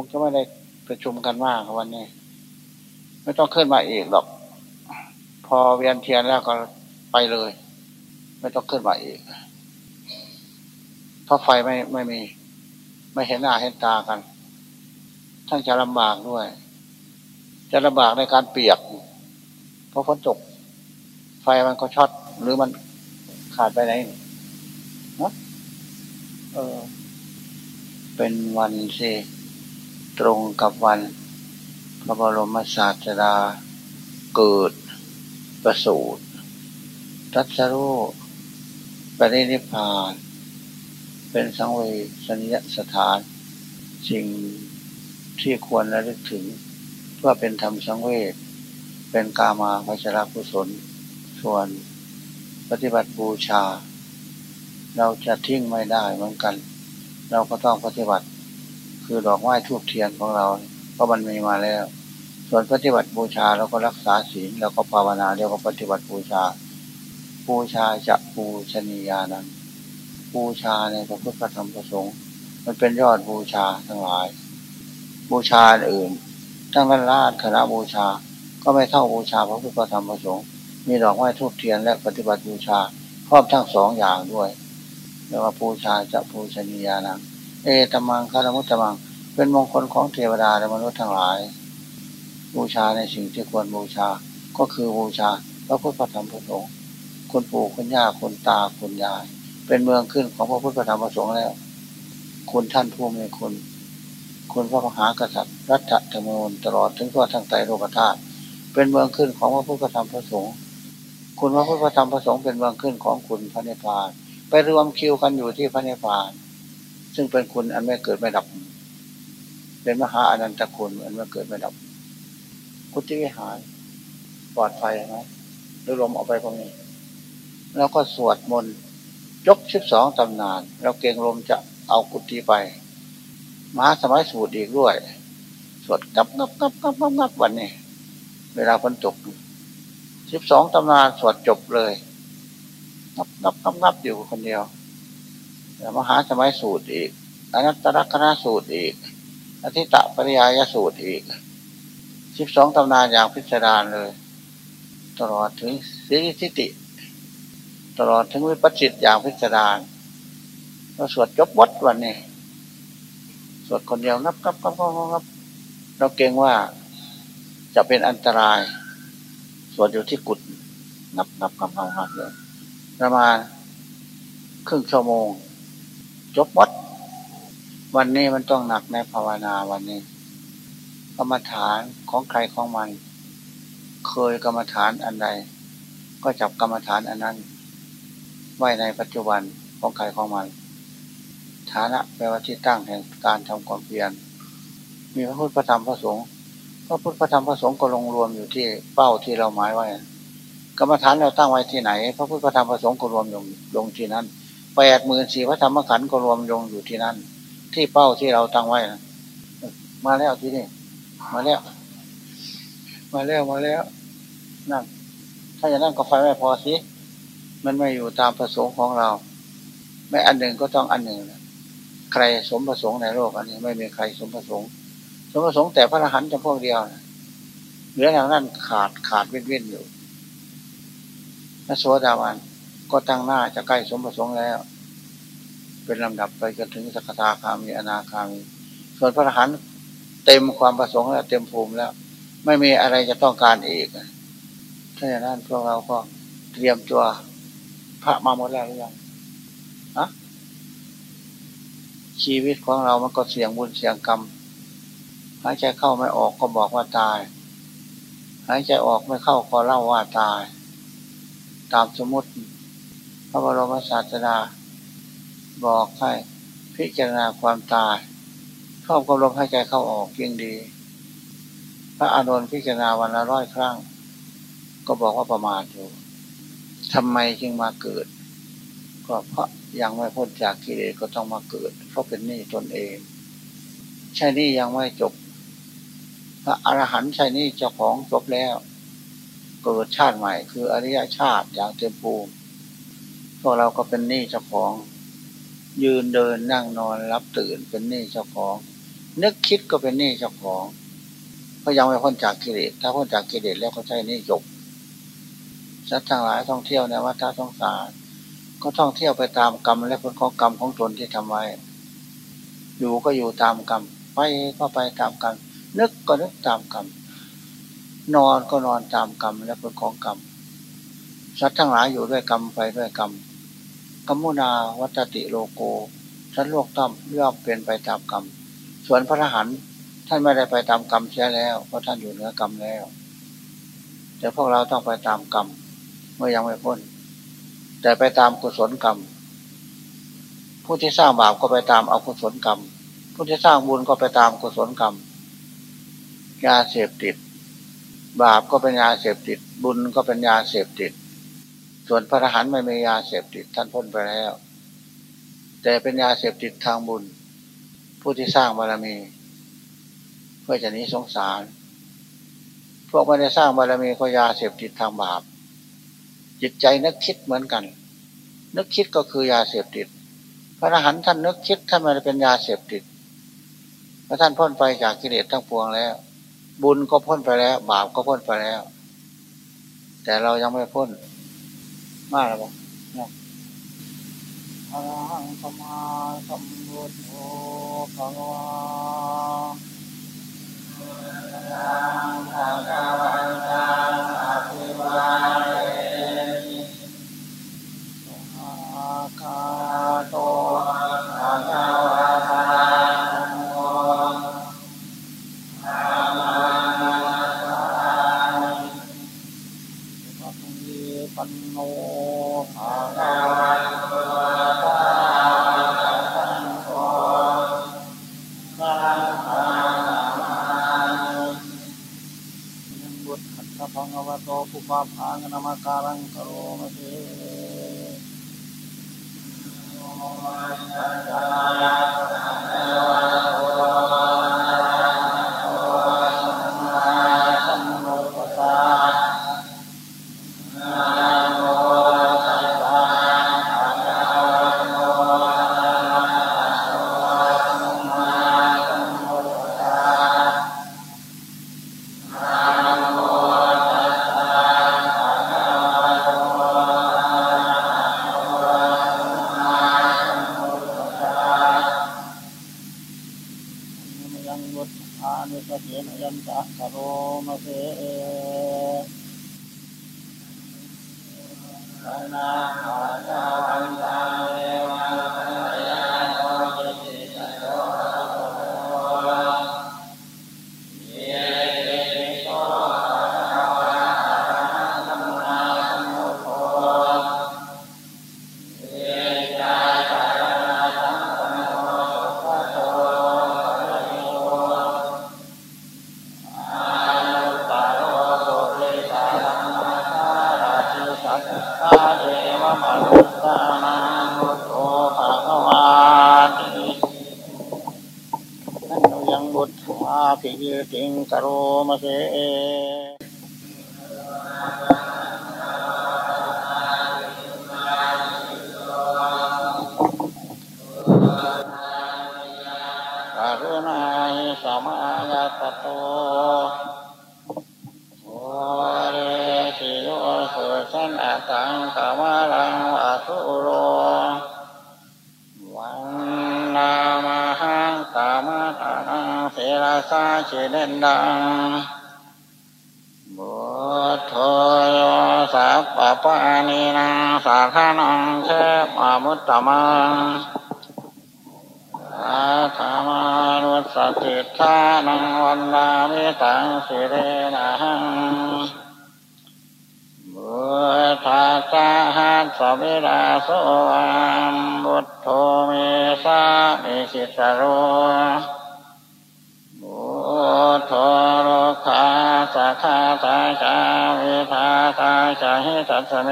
งจะไม่ได้ประชุมกันมากวันนี้ ไม่ต้องขึ้นมาอีกหรอก พอเวียนเทียนแล้วก็ไปเลย ไม่ต้องขึ้นมาอีกเพราะไฟไม่ไม่มี ไม่เห็นหน้าเห็นตากันทั้งจะลำบากด้วย จะลำบากในการเปียก เพราะฝนตก ไฟมันก็ช็อตหรือมันขาดไปไหนนะเออ เป็นวันสิ ตรงกับวัน พระบรมศาสดา เกิด ประสูติรัชรูปรินิพาน เป็นสังเวชนิยสถาน สิ่งที่ควรระลึกถึง เพื่อเป็นธรรมสังเวชเป็นกามาพัชรกุศล ส่วนปฏิบัติบูชา เราจะทิ้งไม่ได้เหมือนกัน เราก็ต้องปฏิบัติ คือดอกไม้ทูบเทียนของเราเพราะมันมีมาแล้ว ส่วนปฏิบัติบูชาเราก็รักษาศีลเราก็ภาวนาเรียกว่าปฏิบัติบูชาบูชาจะบูชนียานั้นบูชาในพระพุทธธรรมประสงค์มันเป็นยอดบูชาทั้งหลาย บูชาอื่นทั้งกันลาดคณะบูชา ก็ไม่เท่าบูชาพระพุทธธรรมประสงค์มีดอกไม้ทูบเทียนและปฏิบัติบูชาพร้อมทั้งสองอย่างด้วยเรียกว่าบูชาจะบูชนียานะ เอตมังคารมุตตมัง เป็นมงคลของเทวดาและมนุษย์ทั้งหลาย บูชาในสิ่งที่ควรบูชา ก็คือบูชาพระพุทธธรรมประสงค์คุณปู่คุณย่าคุณตาคุณยาย เป็นเมืองขึ้นของพระพุทธธรรมประสงค์แล้ว คุณท่านผู้มีคุณ คุณพระมหากษัตริย์รัชธรรมนูญตลอดถึงทั่วทั้งไตรโลกธาตุเป็นเมืองขึ้นของพระพุทธธรรมประสงค์คุณพระพุทธธรรมประสงค์เป็นเมืองขึ้นของคุณพระเนพาน ไปรวมคิวกันอยู่ที่พระเนพาน ซึ่งเป็นคุณอันไม่เกิดไม่ดับ เป็นมหาอนันตคุณอันไม่เกิดไม่ดับกุฏิวิหารปลอดภัยไหมหรือลมออกไปตรงนี้ แล้วก็สวดมนต์ยกชิบสองตำนานแล้วเกงลมจะเอากุฏิไปมหาสมัยสูตรอีกด้วย สวดกับกับกับกับกับวันนี้ เวลาฝนตกสิบสองตำนานสวดจบเลยนับนับนับนับอยู่คนเดียว มหาสมัยสูตรอีกอนัตตลกนาสูตรอีก อธิตะปริยายสูตรอีกสิบสองตำนานอย่างพิสดารเลย ตลอดถึงสิริสิติ ตลอดถึงวิปัสสิตอย่างพิสดารเราสวดจบวัดวันนี้ สวดคนเดียวนับนับนับนับนับเราเก่งว่าจะเป็นอันตราย สวดอยู่ที่กุฏนับนับนับนับนับเลยประมาณครึ่งชั่วโมง จบวัดวันนี้มันต้องหนักในภาวนาวันนี้ กรรมฐานของใครของมัน เคยกรรมฐานอันใด ก็จับกรรมฐานอันนั้น ไว้ในปัจจุบันของใครของมัน ฐานะแปลว่าที่ตั้งแห่งการทำความเพียรมีพระพุทธพระธรรมพระสงฆ์พระพุทธพระธรรมพระสงฆ์ก็ลงรวมอยู่ที่เป้าที่เราหมายไว้กรรมฐานเราตั้งไว้ที่ไหน พระพุทธพระธรรมพระสงฆ์ก็รวมลงลงที่นั้น แปดหมื่นสี่พระธรรมขันธ์ก็รวมลงอยู่ที่นั่น ที่เป้าที่เราตั้งไว้นะมาแล้วที่นี่ มาแล้ว มาแล้วมาแล้วนั่นถ้าอย่างนั้นก็ไฟไม่พอสิมันไม่อยู่ตามประสงค์ของเรา ไม่อันหนึ่งก็ต้องอันหนึ่งนะใครสมประสงค์ในโลกอันนี้ ไม่มีใครสมประสงค์ สมประสงค์แต่พระอรหันต์จำพวกเดียวนะเหลืออย่างนั้นขาดขาดเว้นเว้นอยู่พระโสดาวัน ก็ตั้งหน้าจะใกล้สมประสงค์แล้ว เป็นลำดับไปจนถึงสกทาคามีอนาคามี ส่วนพระอรหันต์เต็มความประสงค์แล้วเต็มภูมิแล้ว ไม่มีอะไรจะต้องการอีกถ้าอย่างนั้นพวกเราก็เตรียมตัวพระมาหมดแล้วหรือยังอะชีวิตของเรามันก็เสี่ยงบุญเสี่ยงกรรมหายใจเข้าไม่ออกก็บอกว่าตาย หายใจออกไม่เข้าก็เล่าว่าตาย ตามสมมติ ระบรมศาสดา บอกให้พิจารณาความตายเข้ากำลมหายใจเข้าออกยิ่งดี พระอานนท์พิจารณาวันละร้อยครั้ง ก็บอกว่าประมาทอยู่ทำไมจึงมาเกิด ก็เพราะยังไม่พ้นจากกิเลสก็ต้องมาเกิด เพราะเป็นหนี้ตนเอง ใช่นี่ยังไม่จบ พระอรหันต์ใช่นี่เจ้าของจบแล้ว เกิดชาติใหม่ คืออริยชาติอย่างเต็มภูมิ พวกเราก็เป็นหนี่เจ้าของ ยืนเดินนั่งนอนรับตื่นเป็นหนี่เจ้าของ นึกคิดก็เป็นหนี้เจ้าของเพราะยังไม่พ้นจากกิเลสถ้าพ้นจากกิเลสแล้วก็ใช่นี่จบสัตว์ทั้งหลายท่องเที่ยวในวัฏสงสารก็ท่องเที่ยวไปตามกรรมและผลของกรรมของตนที่ทำไว้ อยู่ก็อยู่ตามกรรมไปก็ไปตามกรรมนึกก็นึกตามกรรมนอนก็นอนตามกรรมและผลของกรรมสัตว์ทั้งหลายอยู่ด้วยกรรมไปด้วยกรรม กัมมุนาวัตติโลโกสัตว์โลกต่ำย่อมเป็นไปตามกรรม ส่วนพระอรหันต์ท่านไม่ได้ไปตามกรรมเสียแล้วเพราะท่านอยู่เหนือกรรมแล้ว แต่พวกเราต้องไปตามกรรมเมื่อยังไม่พ้น แต่ไปตามกุศลกรรม ผู้ที่สร้างบาปก็ไปตามเอากุศลกรรม ผู้ที่สร้างบุญก็ไปตามกุศลกรรมยาเสพติด บาปก็เป็นยาเสพติด บุญก็เป็นยาเสพติด ส่วนพระอรหันต์ไม่มียาเสพติดท่านพ้นไปแล้ว แต่เป็นยาเสพติดทางบุญ ผู้ที่สร้างบารมี เพื่อจะนี้สงสาร พวกไม่ได้สร้างบารมีก็ยาเสพติดทางบาป จิตใจนึกคิดเหมือนกัน นึกคิดก็คือยาเสพติด พระอรหันต์ท่านนึกคิดท่านไม่ได้เป็นยาเสพติดพระท่านพ้นไปจากกิเลสทั้งปวงแล้ว บุญก็พ้นไปแล้ว บาปก็พ้นไปแล้ว แต่เรายังไม่พ้น มากหรือเปล่าอรหังสมาสัมพุทโธภะวะภะคะวันตังอภิวาเทคาโตภะคะวะ งนาม นาหาจาวันตา รอาภิยืติงกโรมเสกรุณาสมายตโตโอเรสิโยสุสันอตังกามาลังวะทุโร สาชิเดนดังบุตโธโยสัพปะปะนีนังสาธานังเทพอมุตตมังอาธามานุสติทานังวันนามิตังสิเรนะหังบุทาสาหัสสวิราโสอัมบุตโธเมสามิสิตโร คาตาชาวิทาตาชาหิตัสเม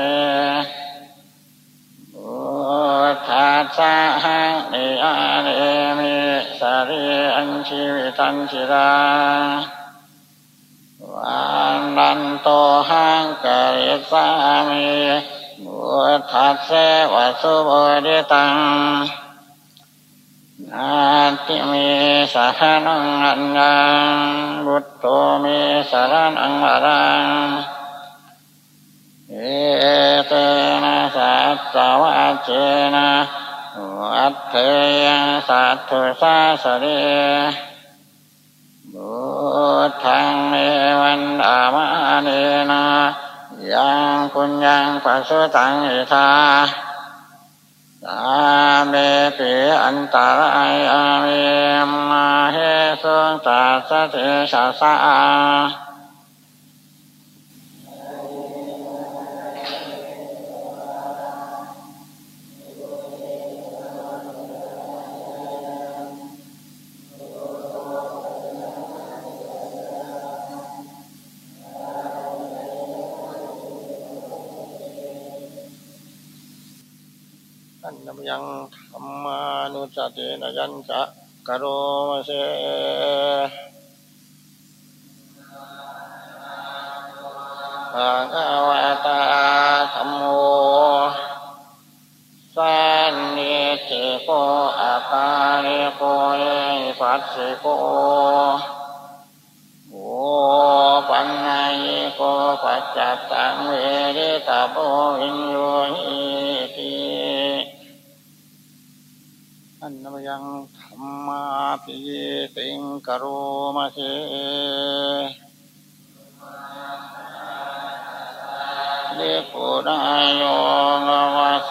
พุทธัสสะหังนิอาเรมิสารีอันชีวิตันชิราวันนันโตหังกริสามิพุทธัสสะวัสสุบดิตัง นาติเมสารนังอัญญังบุตโตเมสารนังวรังเอเตนะสัจจวัจเจนะอัตเทยังสัตถุสาสเรบุทังเมวันอามาเนนะยังคุณยังปัสสุตังอิทา อาเมปิอันตรายอาเมมาเฮสุตัสเติชาสา ยังธรรมานุสตินยัญจะกโรมเสภะคะวะตาธรรมโมสันนิติโกอาคาริโกเอปัสสิโกโอปัญญโกปัจจัตตังเวริตาโพวิญโยหิติอันนม ยังธรรมาปิติงกโรมาเสเดปุนายโยนวาเส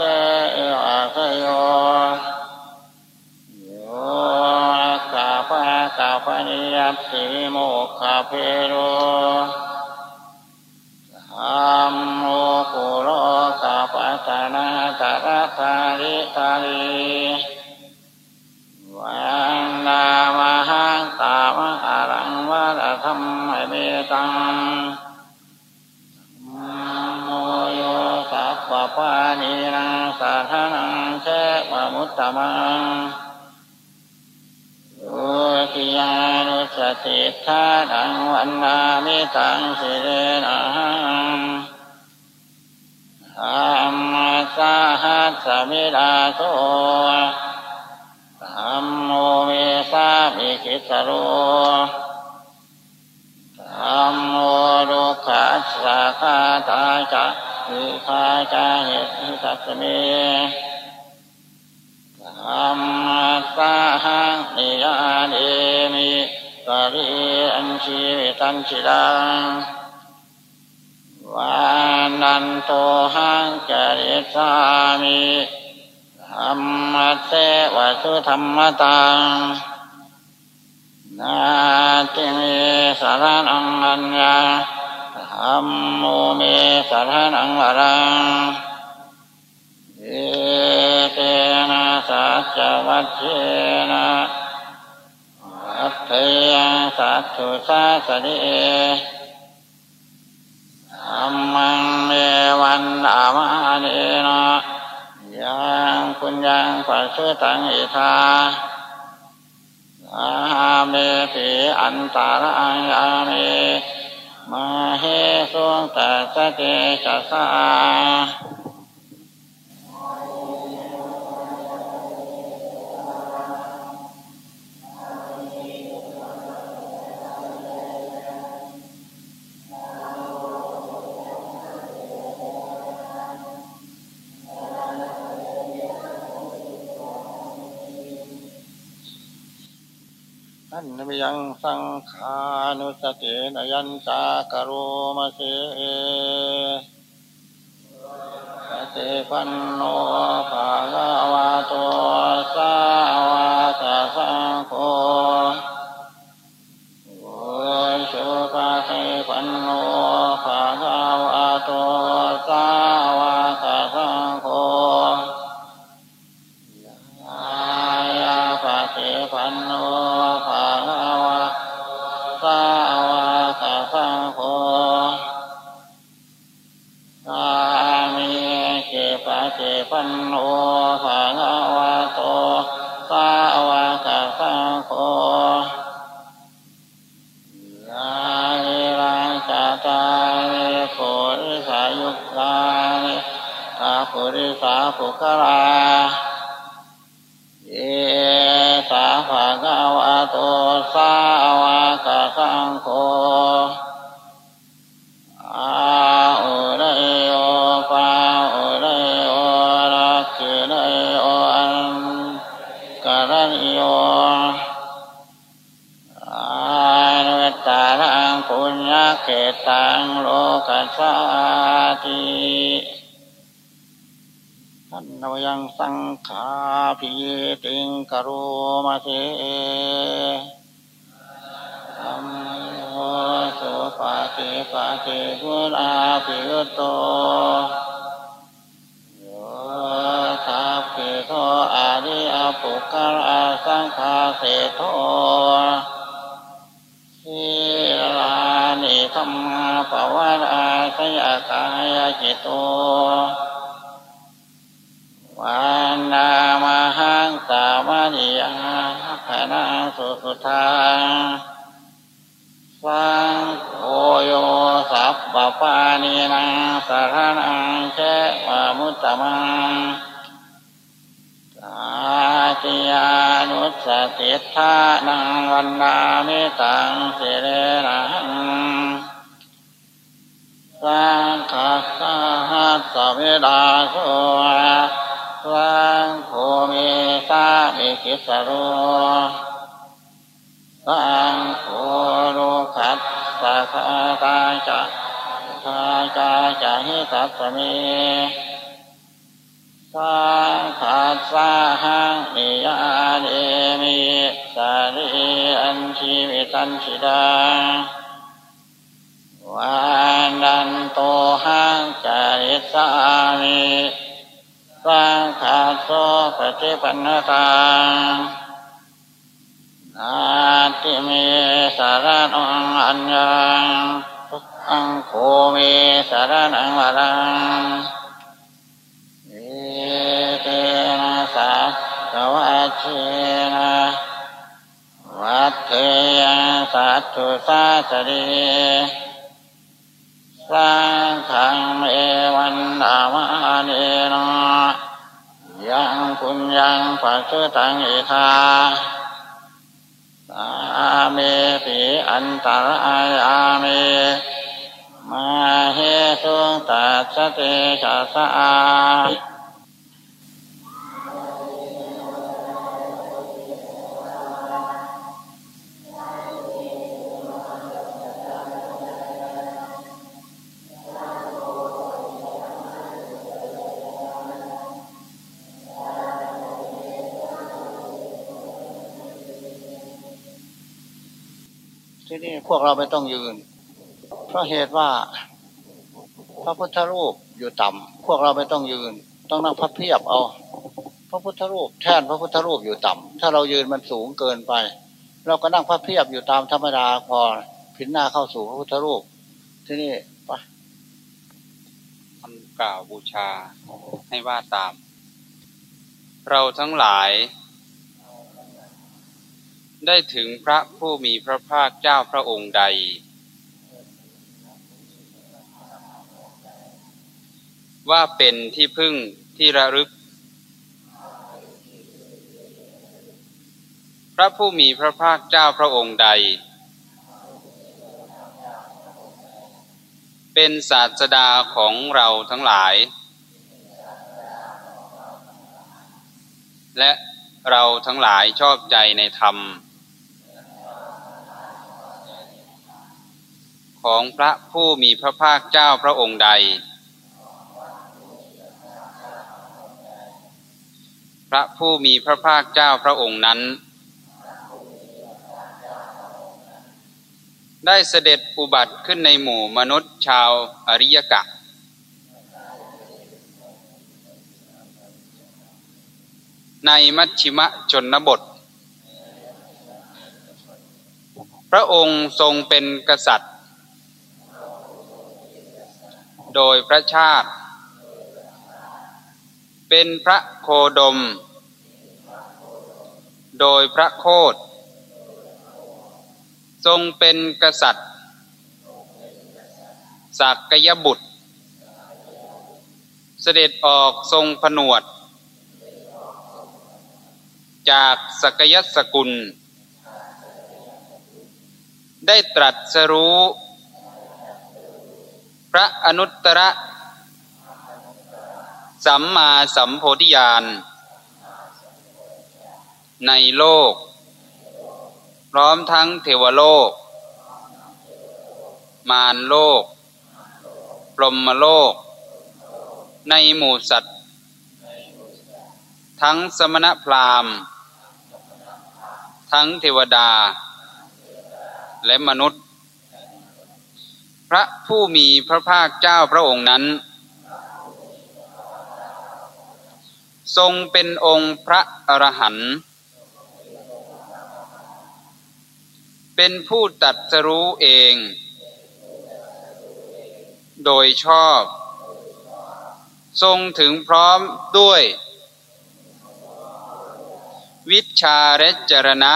อาเสโยโยกาปะกาปนิยัสิโมคาเพโรธัมโมกุโรกาปัตนาตระคาริคาริ สัพพปานีนังสัทนังเชวมุตตมัทุติยานุสสะติฏฐานังวันทามิตังสิเรนะหังธัมมัสสาหัสมิทาโสวะธัมโมเมสามิกิสสะโรธัมโม ทุกขัสสะฆาตาจะวิธาจาเหตุสัสเมธรรมสาหังนิยาเดมิกริอันชีวิตันชิดังวานันโตหังจริสามิธรรมเสวสุธรรมตังนาติเมสารนังอัญญา ธรรมโมเมสารนังวรังเอเตนะสัจวัจเจนะอัตเทยังสัตถุสาสิเดธรรมังเมวันอามาเนนะยังคุณยังปัสสุตังอิทาอาเมปิอันตารายอาเม มาเฮสุงตัสเตชะสา นนมยังสังขานุสตินยัญจากโรมาเสสติปันโนภาลา มปวัตอาสยกายจิตโตวันนามหังสามานิยังขณะสุสุทางสังโฆโยสัพปปานินังสารนังเชวามุตตมังสาติยานุสติทานังวันนามิตังสิเรนัง สังฆาสัสสมิดาโสสังโฆเมสามิกิสโรสังโฆโลคัสสะคาตาจะคาจาจะหิตัสเมสังขัสสะหังนิยาเดมิสาริอันชีวิตันชิดา นันโตหังจาริสามิสังขาโสปฏิปันนตังนาติเมสารนังอัญญังอังโคเมสารนังวรังเอเตนะสาสวัชเชนะวัดเทยสัตตุสาสรี สังขังเอวันดามาเนนะยังคุณยังปัจจุตังอิทาสาเมปิอันตรายาเมมาเฮสุตัสเตชะสา นี่พวกเราไม่ต้องยืน เพราะเหตุว่า พระพุทธรูปอยู่ต่ำพวกเราไม่ต้องยืน ต้องนั่งพับเพียบเอา พระพุทธรูปแท่นพระพุทธรูปอยู่ต่ำถ้าเรายืนมันสูงเกินไป เราก็นั่งพับเพียบอยู่ตามธรรมดาพอพินหน้าเข้าสู่พระพุทธรูป ที่นี่ปะคำกล่าวบูชาให้ว่าตาม เราทั้งหลาย ได้ถึงพระผู้มีพระภาคเจ้าพระองค์ใด ว่าเป็นที่พึ่งที่ระลึก พระผู้มีพระภาคเจ้าพระองค์ใด เป็นศาสดาของเราทั้งหลาย และเราทั้งหลายชอบใจในธรรม ของพระผู้มีพระภาคเจ้าพระองค์ใด พระผู้มีพระภาคเจ้าพระองค์นั้น ได้เสด็จอุบัติขึ้นในหมู่มนุษย์ชาวอริยกะ ในมัชชิมะชนบท พระองค์ทรงเป็นกษัตริย์ โดยพระชาติ เป็นพระโคดม โดยพระโคดทรงเป็นกษัตริย์สักยบุตร เสด็จออกทรงผนวด จากสกยสกุล ได้ตรัสรู้ พระอนุตตรสัมมาสัมโพธิญาณในโลก พร้อมทั้งเทวโลก มารโลกปรมโลก ในหมู่สัตว์ ทั้งสมณพราหมณ์ ทั้งเทวดา และมนุษย์ พระผู้มีพระภาคเจ้าพระองค์นั้น ทรงเป็นองค์พระอรหันต์เป็นผู้ตัดสรู้เอง โดยชอบ ทรงถึงพร้อมด้วย วิชาและจรณะ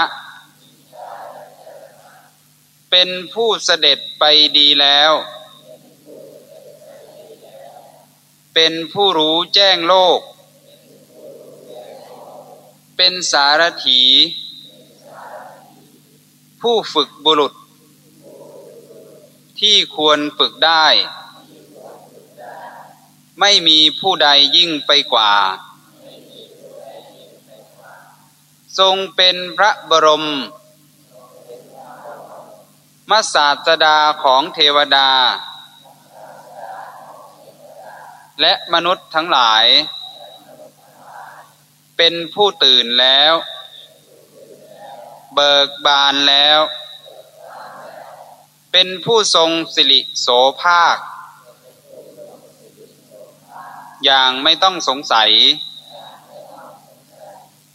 เป็นผู้เสด็จไปดีแล้ว เป็นผู้รู้แจ้งโลก เป็นสารถี ผู้ฝึกบุรุษ ที่ควรฝึกได้ ไม่มีผู้ใดยิ่งไปกว่า ทรงเป็นพระบรม มาศาสดาของเทวดา และมนุษย์ทั้งหลาย เป็นผู้ตื่นแล้ว เบิกบานแล้ว เป็นผู้ทรงสิริโสภาค อย่างไม่ต้องสงสัย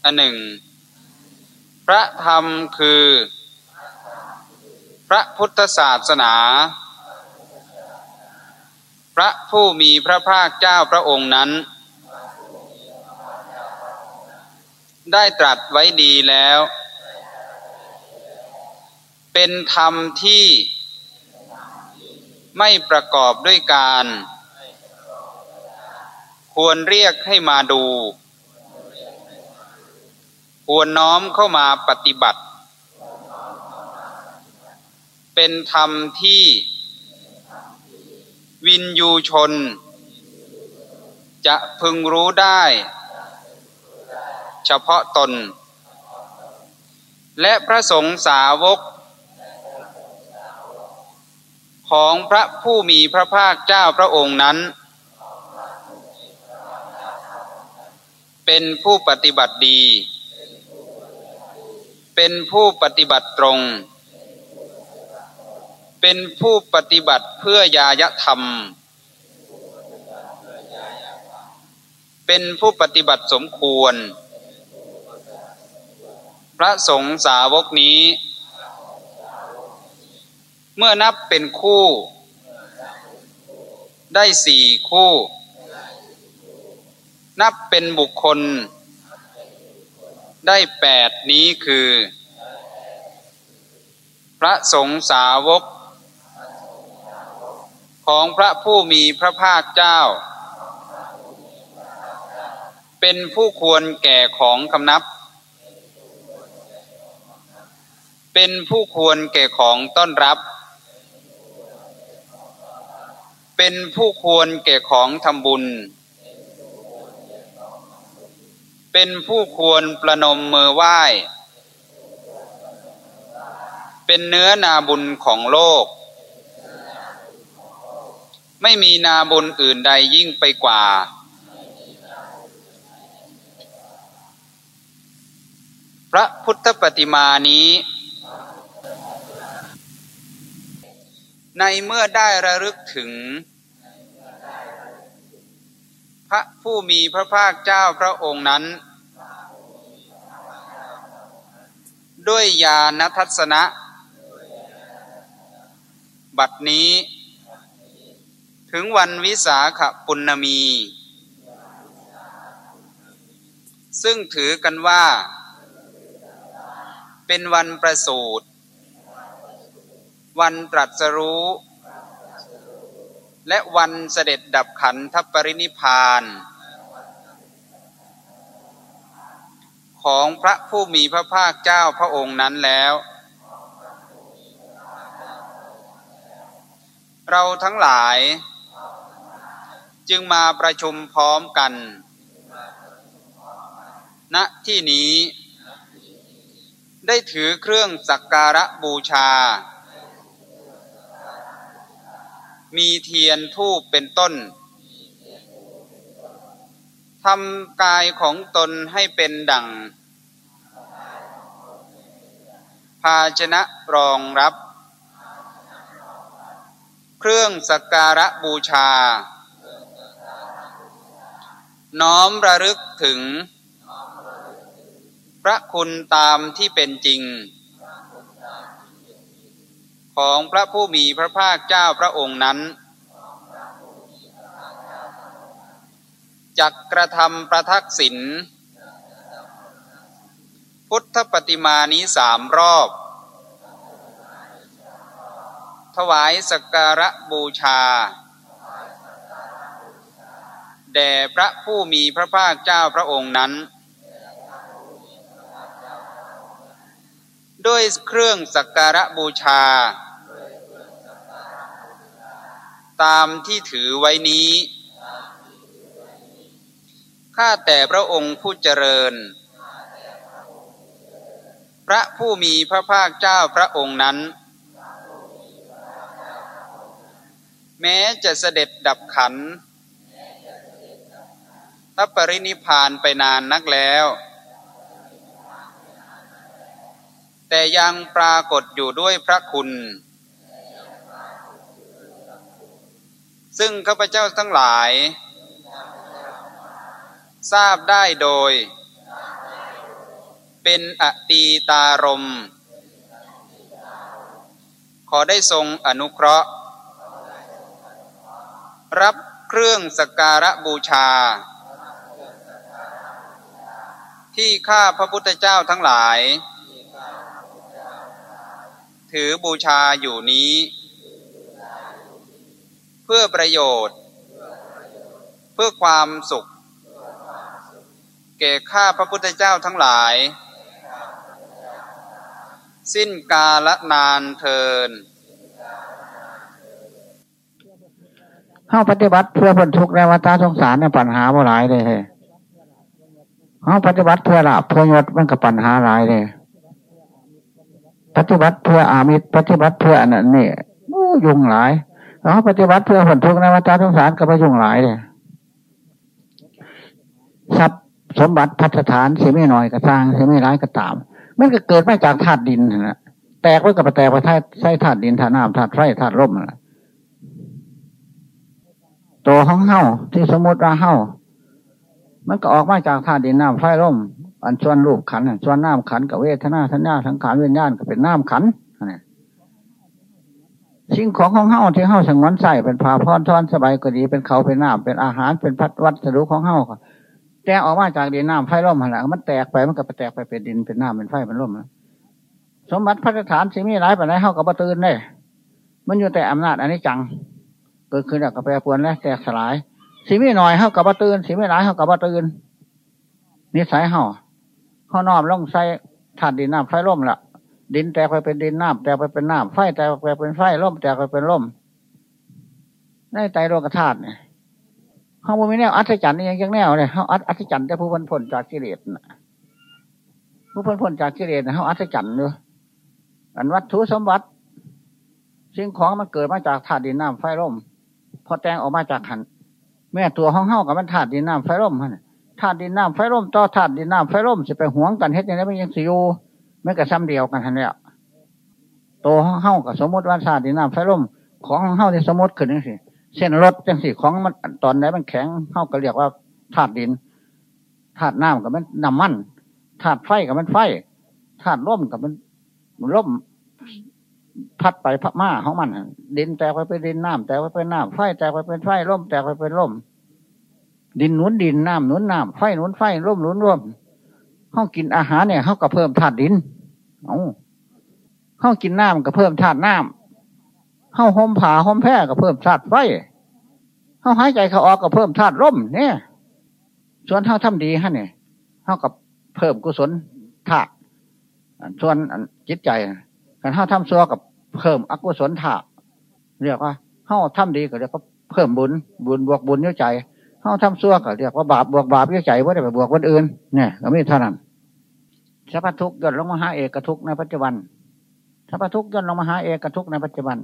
อันหนึ่ง พระธรรมคือ พระพุทธศาสนา พระผู้มีพระภาคเจ้าพระองค์นั้น ได้ตรัสไว้ดีแล้ว เป็นธรรมที่ไม่ประกอบด้วยการ ควรเรียกให้มาดู ควรน้อมเข้ามาปฏิบัติ เป็นธรรมที่วินยูชน จะพึงรู้ได้ เฉพาะตน และพระสงฆ์สาวก ของพระผู้มีพระภาคเจ้าพระองค์นั้น เป็นผู้ปฏิบัติดี เป็นผู้ปฏิบัติตรง เป็นผู้ปฏิบัติเพื่อยายธรรม เป็นผู้ปฏิบัติสมควร พระสงฆ์สาวกนี้ เมื่อนับเป็นคู่ ได้สี่คู่ นับเป็นบุคคล ได้แปดนี้คือ พระสงฆ์สาวก ของพระผู้มีพระภาคเจ้า เป็นผู้ควรแก่ของคำนับ เป็นผู้ควรแก่ของต้อนรับ เป็นผู้ควรแก่ของทำบุญ เป็นผู้ควรประนมมือไหว้เป็นเนื้อนาบุญของโลก ไม่มีนาบุญอื่นใดยิ่งไปกว่า พระพุทธปฏิมานี้ ในเมื่อได้ระลึกถึง พระผู้มีพระภาคเจ้าพระองค์นั้น ด้วยญาณทัศนะ บัดนี้ ถึงวันวิสาขปุณมี ซึ่งถือกันว่า เป็นวันประสูติวันตรัสรู้ และวันเสด็จดับขันธปรินิพาน ของพระผู้มีพระภาคเจ้าพระองค์นั้นแล้ว เราทั้งหลาย จึงมาประชุมพร้อมกัน ณที่นี้ ได้ถือเครื่องสักการะบูชา มีเทียนทูปเป็นต้นทำกายของตนให้เป็นดั่ง ภาชนะรองรับ เครื่องสักการะบูชา น้อมระลึกถึง พระคุณตามที่เป็นจริง ของพระผู้มีพระภาคเจ้าพระองค์นั้น จักกระทำประทักษิณพุทธปฏิมานี้สามรอบ ถวายสักการะบูชา แด่พระผู้มีพระภาคเจ้าพระองค์นั้น ด้วยเครื่องสักการะบูชา ตามที่ถือไว้นี้ ข้าแต่พระองค์ผู้เจริญ พระผู้มีพระภาคเจ้าพระองค์นั้น แม้จะเสด็จดับขัน ระปรินิพานไปนานนักแล้ว แต่ยังปรากฏอยู่ด้วยพระคุณ ซึ่งข้าพเจ้าทั้งหลาย ทราบได้โดย เป็นอตีตารม ขอได้ทรงอนุเคราะห์ รับเครื่องสการะบูชา ที่ข้าพระพุทธเจ้าทั้งหลาย ถือบูชาอยู่นี้ เพื่อประโยชน์ เพื่อความสุขแก่ข้าพระพุทธเจ้าทั้งหลาย สิ้นกาละนานเทินเข้าปฏิบัติเพื่อพ้นทุกข์ในวัฏสงสารในปัญหาบ่หลายเลย เขาปฏิบัติเพื่อละเพื่อยศมันกับปัญหาหลายเลยปฏิบัติเพื่ออามิตรปฏิบัติเพื่ออันนั้นนี่ยุ่งหลายเขาปฏิบัติเพื่อผลทุกข์ในวัฏสงสารกับไปยุ่งหลายเลยทรัพย์สมบัติพัฒฐานเสียไม่น่อยก็สร้างเสียไม่ร้ายก็ตาม มันก็เกิดมาจากธาตุดินนะแตกไว้กับแตกไปธาตุใช้ธาตุดินธาตุน้ำธาตุไฟธาตุลมนะตัวห้องเฮ้าที่สมมติว่าเฮ้า มันก็ออกมาจากธาตุดินน้ำไฟลมอันส่วนรูปขันส่วนน้ำขันกับเวทนาทัญญาทั้งขานเวียนญาณก็เป็นน้ำขันสิ่งของของเฮาที่เฮาสังวนใส่เป็นผ้าพรทอนสบายก็ดีเป็นเขาเป็นน้ำเป็นอาหารเป็นพัดวัสดุของเฮาแตกออกมาจากดินน้ำไฟร่มหันหลังมันแตกไปมันก็ไปแตกไปเป็นดินเป็นน้ำเป็นไฟเป็นร่มสมบัติพระสถานสิ่งนี้ร้ายไปไหนเข้ากับประตื่นได้มันอยู่แต่อำนาจอันนี้จัง เกิดขึ้นแล้วก็แปรปวนและแตกสลาย สิ่งนี้หน่อยเขากับประตืนสิ่งนี้ร้ายเขากับประตืนนิสัยเฮาข้อนอมล่องใส่ถาดดินน้ำไฟร่มละดินแตกไปเป็นดินน้ำแตกไปเป็นน้ำไฟแตกไปเป็นไฟร่มแตกไปเป็นร่มในใจโลกธาตุเนี่ยเขาบ่มีแนวอัศจรรย์นี่ยังยังแนวเลยเขาอัศจรรย์แต่ผู้พ้นพ้นจากกิเลสนะผู้พ้นพ้นจากกิเลสเขาอัศจรรย์เลยอันวัตถุสมบัติ สิ่งของมันเกิดมาจากธาตุดินน้ำไฟร่มพอแตงออกมาจากหัน แม่ตัวห้องเฮากับมันธาตุดินน้ำไฟร่มฮะธาตุดินน้ำไฟร่มต่อธาตุดินน้ำไฟร่มจะไปหวงกันเฮ็ดยังไงมันยังสิอยู่ไม่กระซ้ำเดียวกันทันเนี่ยตัวห้องเฮากับสมมติว่าธาตุดินน้ำไฟร่มของห้องเฮาที่สมมติขึ้นนี่สิเส้นรถจังสีของมันตอนไหนมันแข็งเข้าก็เรียกว่าธาตุดินธาตุน้ำกับมันน้ำมันธาตุไฟกับมันไฟธาตุร่มกับมันร่ม พัดไปพัดมาของมันดินแตกไปเป็นดินน้ำแตกไปเป็นน้ำไฟแตกไปเป็นไฟร่มแตกไปเป็นร่มดินหนุนดินน้ำหนุนน้ำไฟหนุนไฟร่มหนุนร่มห้องกินอาหารเนี่ยเขาก็เพิ่มธาตุดินเอาห้องกินน้ำก็เพิ่มธาตุน้ำเฮาห่มผ้าห่มแพร่ก็เพิ่มธาตุไฟเฮาหายใจเขาออกก็เพิ่มธาตุลมเนี่ยส่วนเฮาทำดีฮะเนี่ยเฮากับเพิ่มกุศลธาตุส่วนจิตใจการเฮาทำซัวกับ เพิ่มอกุศลธาเรียกว่าเเฮาทำดีก็เรียกว่าเพิ่มบุญบุญบวกบุญยุ่ใจเฮาทำชั่วก็เรียกว่าบาปบวกบาปยุ่ใจว่าได้ไปบวกคนอื่นเนี่ยก็ไม่เท่านั้นสัพพทุกย่นลงมาหาเอกทุกในปัจจุบันสัพพทุกย่นลงมาหาเอกทุกในปัจจุบัน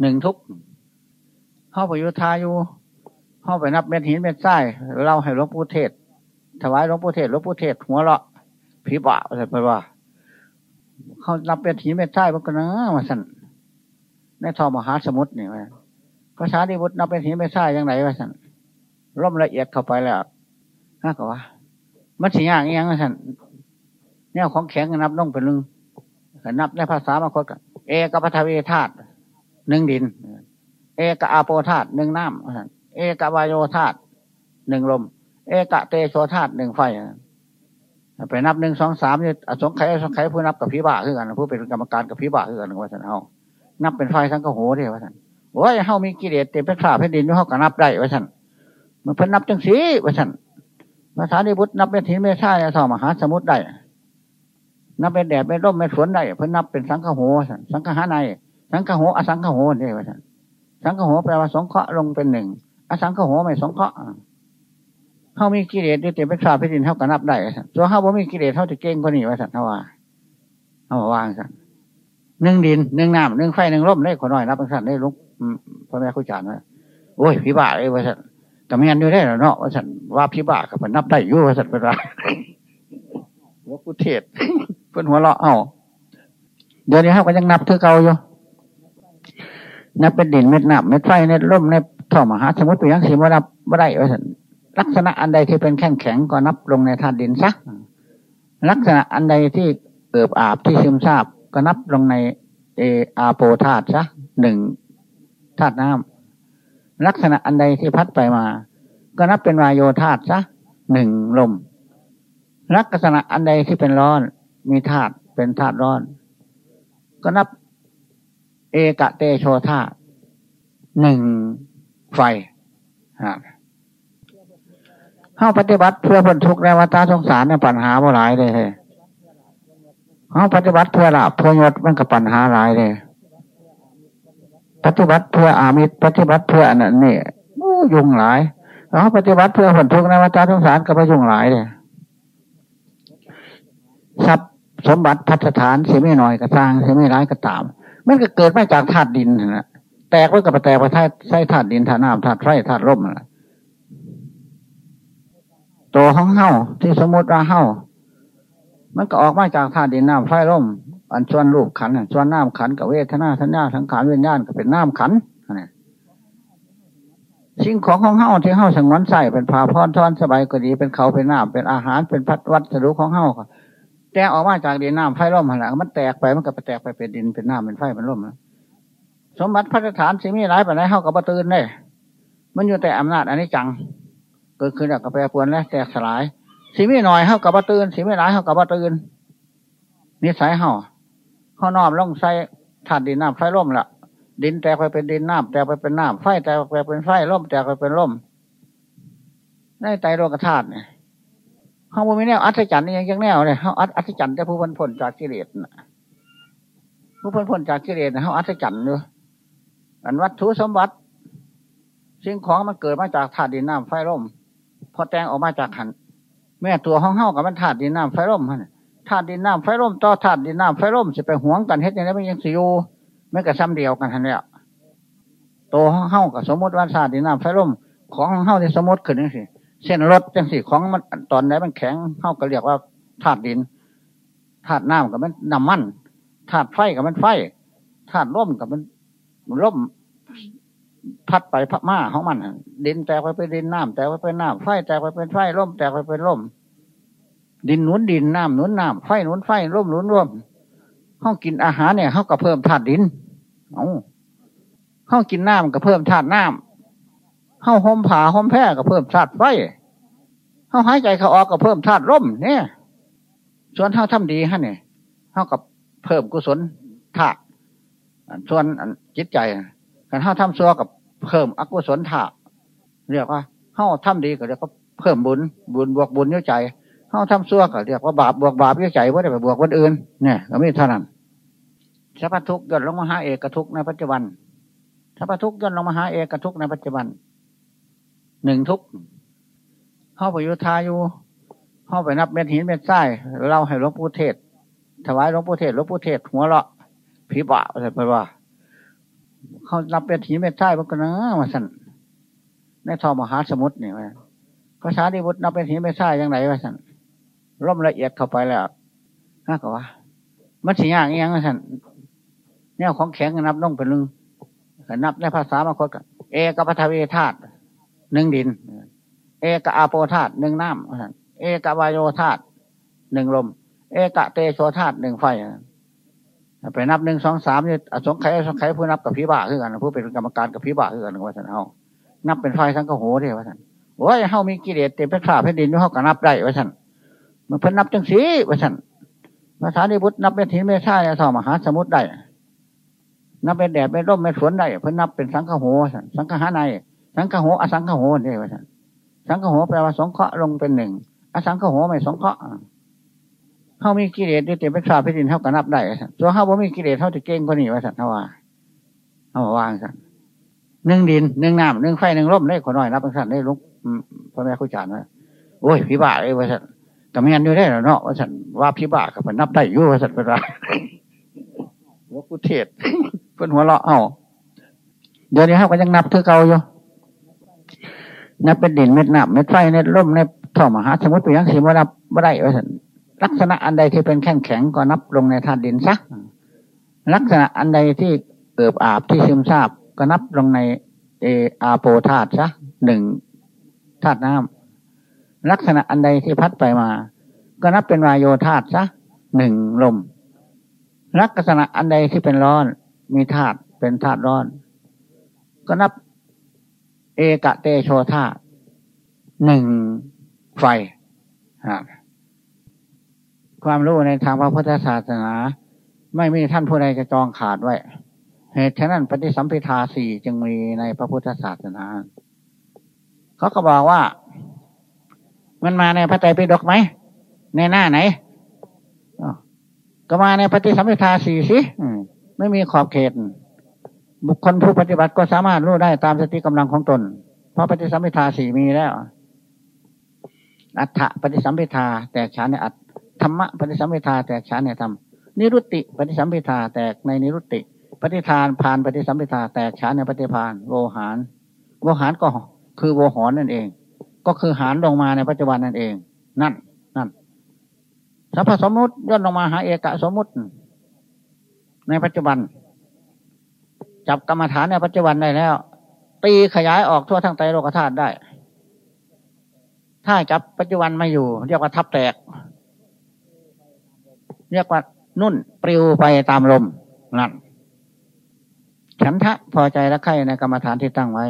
หนึ่งทุกเข้าไปยุทาอยู่เข้าไปนับเม็ดหินเม็ดทรายเล่าให้หลวงปู่เทศ ถวายหลวงปู่เทศหลวงปู่เทศหัวเราะผีบะอะไรไปว่า เขานับเม็ดหินเม็ดทรายมันก็นะมาสั่นในทอมหาสมุทรนี่ว่าภาษาดิบุตรนับเป็นหินเป็นทรายังไงวะสันร่มละเอียดเข้าไปแล้วน่ากว่ามันสีอย่างยังวะสันเนี่ยของแข็งนับลงเป็นลึงนับในภาษาบาคนกันเอกพัทเวธาตุหนึ่งดิน เอกอาโปธาตุหนึ่งน้ำเอกวายโยธาตุหนึ่งลม เอกเตโชธาตุหนึ่งไฟ ไปนับหนึ่งสองสามเนี่ยอสงไข่สงไข่ผู้นับกับพิบ่าคือกันผู้เป็นกรรมการกับพิบ่าคือกันว่าสันเอานับเป็นไฟทั้งกระโหเดียว่าสันโอ้ยเฮามีกิเลสเต็มเป็นฝ้าแผ่นดินเฮาก็นับได้ว่าสันมันเพิ่นนับจังสีว่าสันภาษาดิบุตรนับเป็นถินเมฆาเนี่ยท่อมหาสมุทรได้ นับเป็นแดดเป็นร่มเป็นฝนได้เพิ่นนับเป็นสังฆโหสันสังฆหาในสังฆโหอสังฆโหนี่ว่าสันสังฆโหแปลว่าสงเคราะห์ลงเป็นหนึ่งอสังฆโหไม่สงเคราะห์ เฮามีกิเลสเต็มเป็นฝ้าแผ่นดินเฮาก็นับได้สันตัวเฮาบ่มีกิเลสเฮาจะเก่งกว่านี้ว่าสันเฮาว่าเฮาว่างสันหนึ่งดินหนึ่งน้ำหนึ่งไฟหนึ่งร่มได้ขอน้อยนับเป็นสันได้ลุกพ่อแม่คุยจานว่าโอ้ยพี่บ้าเลยว่าสันกับแม่นอยู่ได้หรอเนาะว่าสันว่าพี่บ้ากับมันนับได้อยู่ว่าสันเป็นไรหัวกุเทศเพื่อนหัวเราะเอาเดี๋ยวนี้เขาก็ยังนับเท่าเก่าอยู่นับเป็นดินเม็ดน้ำเม็ดไฟเม็ดร่มในท่อมหาสมุทรไปยังสีมานับไม่ได้ว่าสัน ลักษณะอันใดที่เป็นแข็งแข็งก็นับลงในธาตุดินซักลักษณะอันใดที่เอิบอาบที่ซึมซาบก็นับลงในเออาโปธาตุซะหนึ่งธาตุน้ำลักษณะอันใดที่พัดไปมา ก็นับเป็นวายโยธาตุซะหนึ่งลม ลักษณะอันใดที่เป็นร้อน มีธาตุเป็นธาตุร้อน ก็นับ เอกะเตโชธาตุหนึ่งไฟฮะ เข้าปฏิบัติเพื่อพ้นทุกข์ในวัฏสงสารในปัญหาบ่หลายเลยเข้าปฏิบัติเพื่อละเพื่อยศมันกับปัญหาหลายเลยปฏิบัติเพื่ออามิตรปฏิบัติเพื่ออันนั้นนี่ยุ่งหลายเขาปฏิบัติเพื่อผลทุกข์ในวัฏสงสารก็ไปยุ่งหลายเลยทรัพย์สมบัติพัฒฐานเสียไม่น่อยกระทางเสียไม่ร้ายก็ตาม มันก็เกิดมาจากธาตุดินนะแตกไว้กับแตกไปใช้ธาตุดินธาตุน้ำธาตุไฟธาตุลมนะ ตัวของเฮ้าที่สมมติว่าเฮ้ามันก็ออกมาจากธาตุดินน้ำไฟลมอันส่วนรูปขันส่วนน้ำขันกับเวทนาสัญญาสังขารเวียนญาณก็เป็นน้ำขันนี่สิ่งของของเฮ้าที่เฮ้าสังวนใส่เป็นผ้าพรทอนสบายก็ดีเป็นเขาเป็นน้ำเป็นอาหารเป็นพัดวัสดุของเฮ้าแตกออกมาจากดินน้ำไฟลมหันหลังมันแตกไปมันก็ไปแตกไปเป็นดินเป็นน้ำเป็นไฟเป็นลมสมบัติพัฒฐานสิ่งนี้ร้ายไปไหนเฮ้ากับประตืนเลยมันอยู่แต่อำนาจอันนี้จัง กิดขึ้นแล้วก็แปรปวนและแตกสลาย สีไม่หน่อยเท่ากับว่าตื่นสีไม่หลายเท่ากับว่าตื่นนิสัยเฮาเขานอมลงใส่ถาดดินน้ำไฟร่มละดินแตกไปเป็นดินน้ำแตกไปเป็นน้ำไฟแตกไปเป็นไฟร่มแตกไปเป็นร่มได้ไตโลกธาตุเนี่ยเขาบ่มีแนวอัศจรรย์นี่ยังแนวเลยเขาอัศจรรย์แต่ผู้พ้นพ้นจากกิเลสผู้พ้นพ้นจากกิเลสเขาอัศจรรย์อยู่อันวัตถุสมบัติ สิ่งของมันเกิดมาจากถาดดินน้ำไฟร่ม พอแตงออกมาจากขันแม่ตัวห้องเฮากับมันธาตุดินน้ำไฟร่มฮะธาตุดินน้ำไฟร่มต่อธาตุดินน้ำไฟร่มจะไปหวงกันเฮ็ดยังไงมันยังสิอยู่ไม่กระซ้ำเดียวกันทันแล้วตัวห้องเฮากับสมมติว่าธาตุดินน้ำไฟร่มของห้องเฮาที่สมมติขึ้นนี่สิเส้นรถจังสิของมันตอนไหนมันแข็งเฮาก็เรียกว่าธาตุดินธาตุน้ำกับมันน้ำมันธาตุไฟกับมันไฟธาตุร่มกับมันร่ม พัดไปพัดมาของมันดินแตกไปเป็นดินน้ำแตกไปเป็นน้ำไฟแตกไปเป็นไฟร่มแตกไปเป็นร่ม ดินหนุนดินน้ำหนุนน้ำไฟหนุนไฟร่มหนุนร่มห้องกินอาหารเนี่ยเขาก็เพิ่มธาตุดินเอากินน้ำก็เพิ่มธาตุน้ำห้องห่มผ้าห่มแพร่ก็เพิ่มธาตุไฟห้องหายใจเขาออกก็เพิ่มธาตุร่มเนี่ยส่วนเท่าทำดีฮะเนี่ยเท่ากับเพิ่มกุศลธาตุส่วนจิตใจ การเท่าทำซัวกับเพิ่มอกุศลถาเรียกว่าเท่าทำดีก็เรียกว่าเพิ่มบุญบุญบวกบุญเยอะใจเท่าทำซัวก็เรียกว่าบาปบวกบาปเยอะใจว่าได้ไปบวกคนอื่นเนี่ยก็ไม่เท่านั้นสัพพทุกข์ย่นลงมาหาเอกทุกในปัจจุบันถ้าพทุกย่นลงมาหาเอกทุกในปัจจุบันหนึ่งทุกเข้าไปยุทาอยู่เข้าไปนับเม็ดหินเม็ดทรายเราให้หลวงปู่เทศ ถวายหลวงปู่เทศหลวงปู่เทศหัวเราะผีบะอะไรไปว่า เขานับเม็ดหินเม็ดทรายมันก็นะมาสั่นในทอมหาสมุทรนี่ว่าภาษาดิบุตรนับเม็ดหินเม็ดทรายยังไงวะสั่นร่มละเอียดเข้าไปแล้วน่ากว่ามันสิยากยังสั่นแนวของแข็งนับลงเป็นลึงนับในภาษาบาคนก็เอกพัทเวธาตุหนึ่งดิน เอกอาโปธาตุหนึ่งน้ำเอกวายโยธาตุหนึ่งลม เอกเตโชธาตุหนึ่งไฟ ไปนับหนึ่งสองสามเนี่ยอสงไขยอสงไขยผู้นับกับพิบาคือกันผู้เป็นกรรมการกับพิบาคือกันว่าสันเฮานับเป็นไฟทั้งกระโหเดียว่าสันโอ้ยเฮามีกิเลสเต็มเป็นฝ้าแผ่นดินเฮาก็นับได้ว่าสันมันเพิ่นนับจังสีว่าสันภาษาดิบุตรนับเป็นถินไม่ใช่สอมหาสมุทรได้นับเป็นแดดเป็นร่มเป็นฝนได้เพิ่นนับเป็นสังฆโหสังฆหาในสังฆโหอสังฆโหนี่ว่าท่านสังฆโหแปลว่าสงเคราะห์ลงเป็นหนึ่งอสังฆโหไม่สงเคราะห์ เขามีกิเลสด้วยเต็มเป็นชาพิจินเท่ากับนับได้ตัวเขาบ่มีกิเลสเท่าจะเก่งกว่านี้ว่าสันเท่าว่าเอาวางสันหนึ่งดินหนึ่งน้ำหนึ่งไฟหนึ่งร่มได้คนน้อยนับเป็นสันได้ลุกพ่อแม่คุยจานว่าโอ้ยพิบ่าเลยว่าสันแต่ไม่งั้นด้วยได้หรอเนาะว่าสันว่าพิบ่ากับนับได้อยู่ว่าสันเป็นไรว่ากุเทศเพื่อนหัวเราะเอาเดี๋ยวนี้เขาก็ยังนับเท่าเก่าอยู่นับเป็นดินเม็ดน้ำเม็ดไฟเม็ดร่มในท่อมหาสมุทรไปยังสีมานับไม่ได้ว่าสัน ลักษณะอันใดที่เป็นแข็งแข็งก็นับลงในธาตุดินซักลักษณะอันใดที่เอิบอาบที่ซึมซาบก็นับลงในเออาโปธาตุซะหนึ่งธาตุน้ำลักษณะอันใดที่พัดไปมา ก็นับเป็นวายโยธาตุซะหนึ่งลม ลักษณะอันใดที่เป็นร้อน มีธาตุเป็นธาตุร้อน ก็นับ เอกเตโชธาตุหนึ่งไฟค ความรู้ในทางพระพุทธศาสนา ไม่มีท่านผู้ใดจะจองขาดไว้เหตุฉะนั้นปฏิสัมพิทาสี่จึงมีในพระพุทธศาสนา เขาก็บอกว่า มันมาในพระไตรปิฎกไหม ในหน้าไหน ก็มาในปฏิสัมพิทาสี่สิไม่มีขอบเขต บุคคลผู้ปฏิบัติก็สามารถรู้ได้ตามสติกำลังของตน เพราะปฏิสัมพิทาสี่มีแล้ว อัฏฐปฏิสัมพิทา แตกฉานในอัต ธรรมะปฏิสัมพิทาแตกฉานในธรรมนิรุตติปฏิสัมพิทาแตกในนิรุตติ ปฏิทานพานปฏิสัมพิทาแตกฉานในปฏิพานโวหารโวหารก็คือโวหอนนั่นเอง ก็คือหารลงมาในปัจจุบันนั่นเอง นั่นนั่นสัพพสมมุติย่นลงมาหาเอกะสมมุติ ในปัจจุบัน จับกรรมฐานในปัจจุบันได้แล้ว ตีขยายออกทั่วทั้งไตโลกธาตุได้ ถ้าจับปัจจุบันไม่อยู่ เรียกว่าทับแตก เรียกว่านุ่นปลิวไปตามลมนั่นฉันทะพอใจและใครในกรรมฐานที่ตั้งไว้